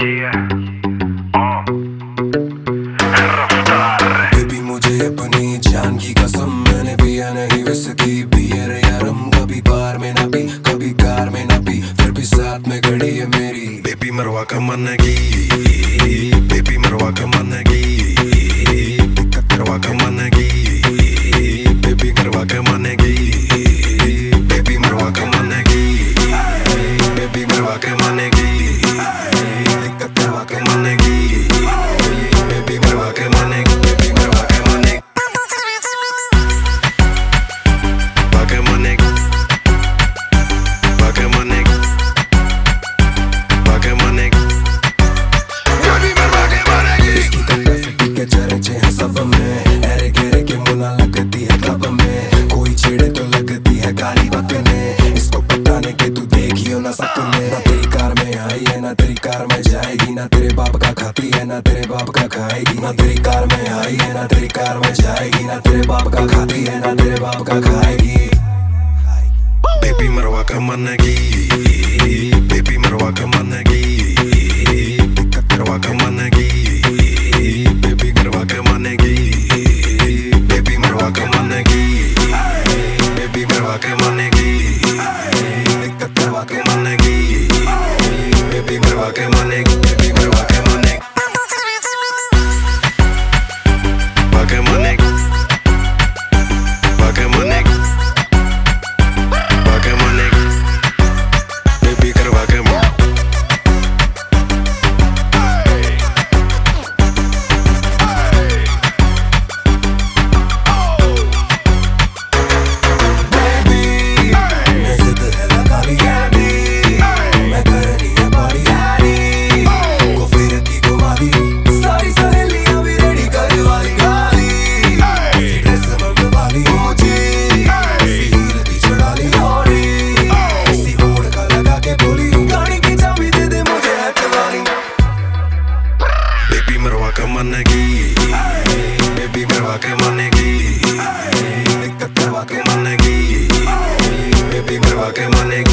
Baby मुझे अपनी जान की कसम मैंने पिया नहीं विस्की बियर या कभी बार में ना पी कभी कार में ना पी फिर भी साथ में खड़ी है मेरी। बेबी मरवा का मन की बेबी मरवा का मन की दिक्कत करवा का मन की बेबी मरवा का मन की बेबी मरवा का मन की बेबी मरवा का मन की लगती है कोई छेड़े तो लगती है गाली बकने इसको पटाने के तू देखियो ना सपने ना कार में आई है ना तेरी कार में जाएगी, ना तेरे बाप का खाती है, ना तेरे बाप का खाएगी। ना तेरी कार में आई है, ना तेरी कार में जाएगी, ना तेरे बाप का खाती है, ना तेरे बाप का खाएगी। बेबी मरवा का मनगी बेबी मरवा का मनगी दिक्कत करवा का बेबी करवा का बेबी मरवा का बेबी मरवा मानेगी दिक्कत करवा के मानेगी बेबी करवा के मानेगी